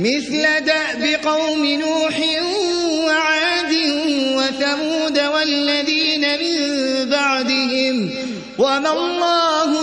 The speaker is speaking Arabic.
مثل دأب قوم نوح وعاد وثمود والذين من بعدهم وما الله